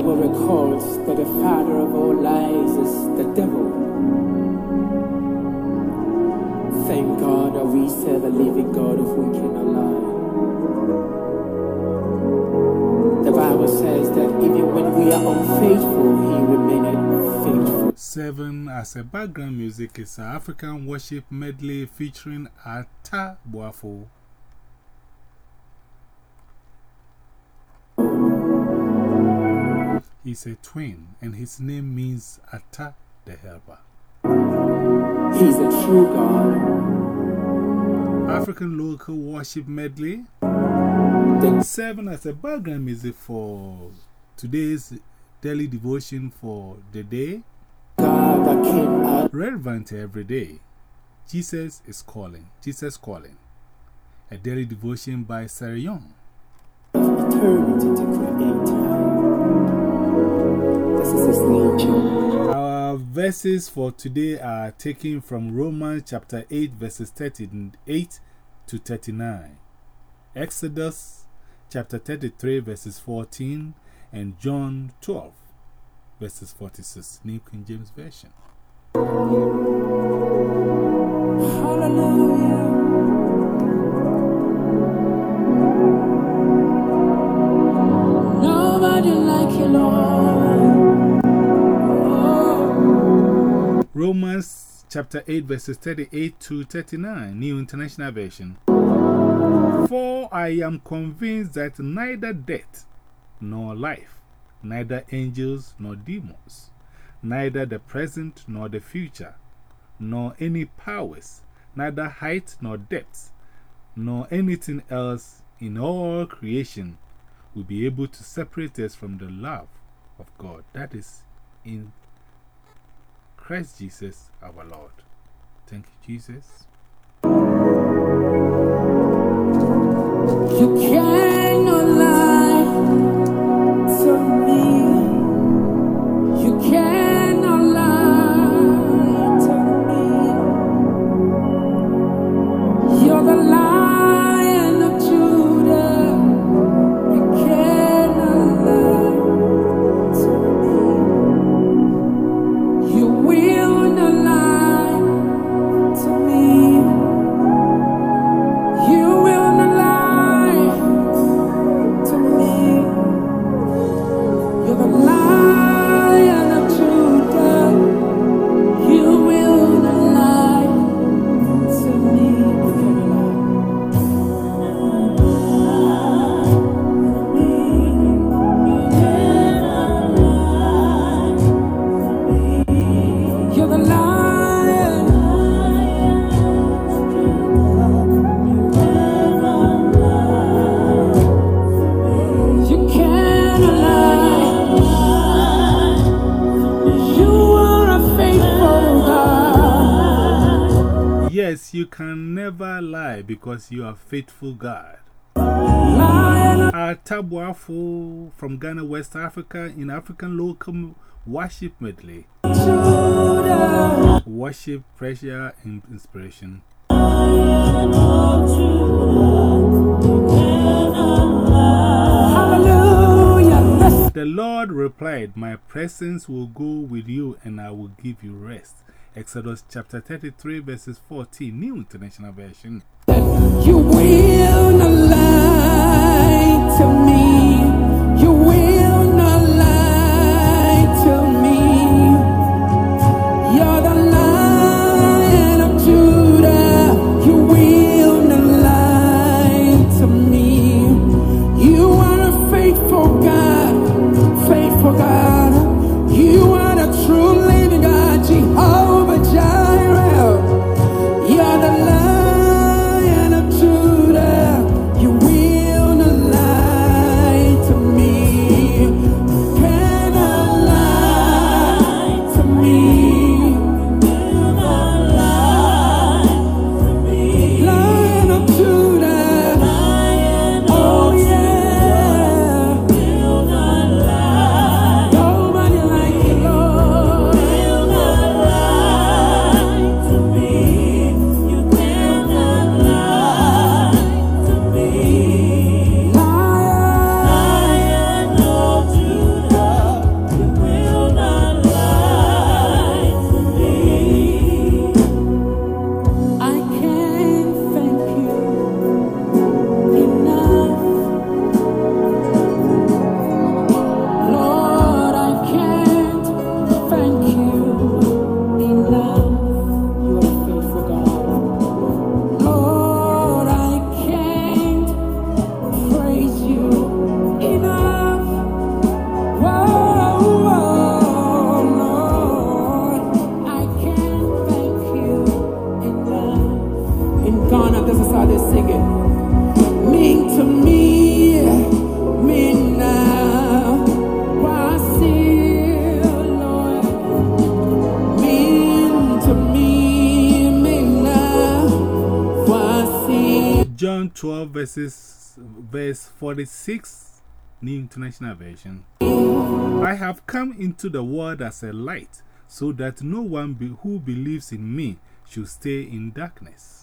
Bible records that the father of all lies is the devil. Thank God that we serve a living God of whom cannot lie. The Bible says that even when we are unfaithful, He remaineth faithful. Seven as a background music is an African worship medley featuring Ata Boafo. He's a twin, and his name means Ata the Helper. He's a true God. African local worship medley. Seven as a background music for today's daily devotion for the day. God that came out. Relevant every day. Jesus is calling. Jesus calling. A daily devotion by Sarah Young. Eternity to time. This is his nature. Our verses for today are taken from Romans chapter 8, verses 38 to 39, Exodus chapter 33, verses 14, and John 12, verses 46, New King James Version. Hallelujah. Romans chapter 8, verses 38 to 39, New International Version. For I am convinced that neither death nor life, neither angels nor demons, neither the present nor the future, nor any powers, neither height nor depth, nor anything else in all creation will be able to separate us from the love of God. That is in Christ Jesus our Lord. Thank you, Jesus. You can never lie because you are faithful God. Ata Boafo from Ghana, West Africa, in African local worship medley. Worship, pressure, and inspiration. The Lord replied, My presence will go with you and I will give you rest. Exodus chapter 33, verses 14, New International Version. in Ghana, this is how they sing it. Mean to me, now. Lord? Mean to me, now. John 12, verses, verse 46, New International Version. I have come into the world as a light, so that no one be who believes in me should stay in darkness.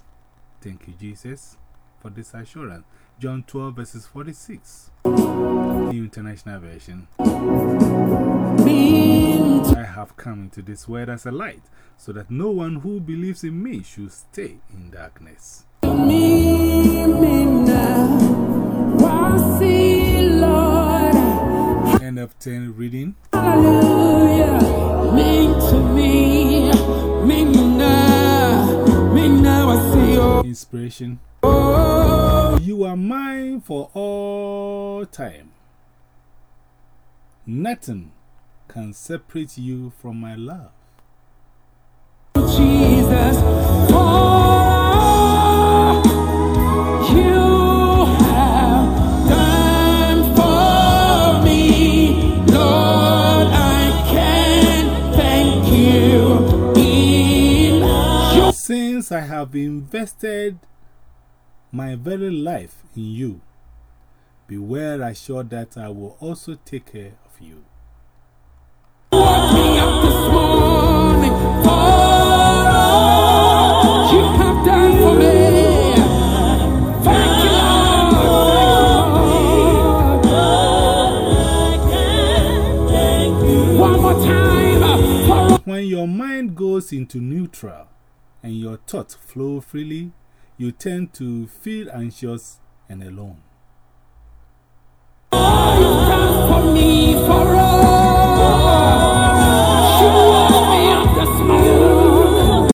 Thank you, Jesus, for this assurance. John 12, verses 46, New International Version. I have come into this world as a light, so that no one who believes in me should stay in darkness. End of 10 reading. Hallelujah. to me. Inspiration. You are mine for all time. Nothing can separate you from my love. Since I have invested my very life in you, be beware assured that I will also take care of you. When your mind goes into neutral and your thoughts flow freely, you tend to feel anxious and alone. Oh,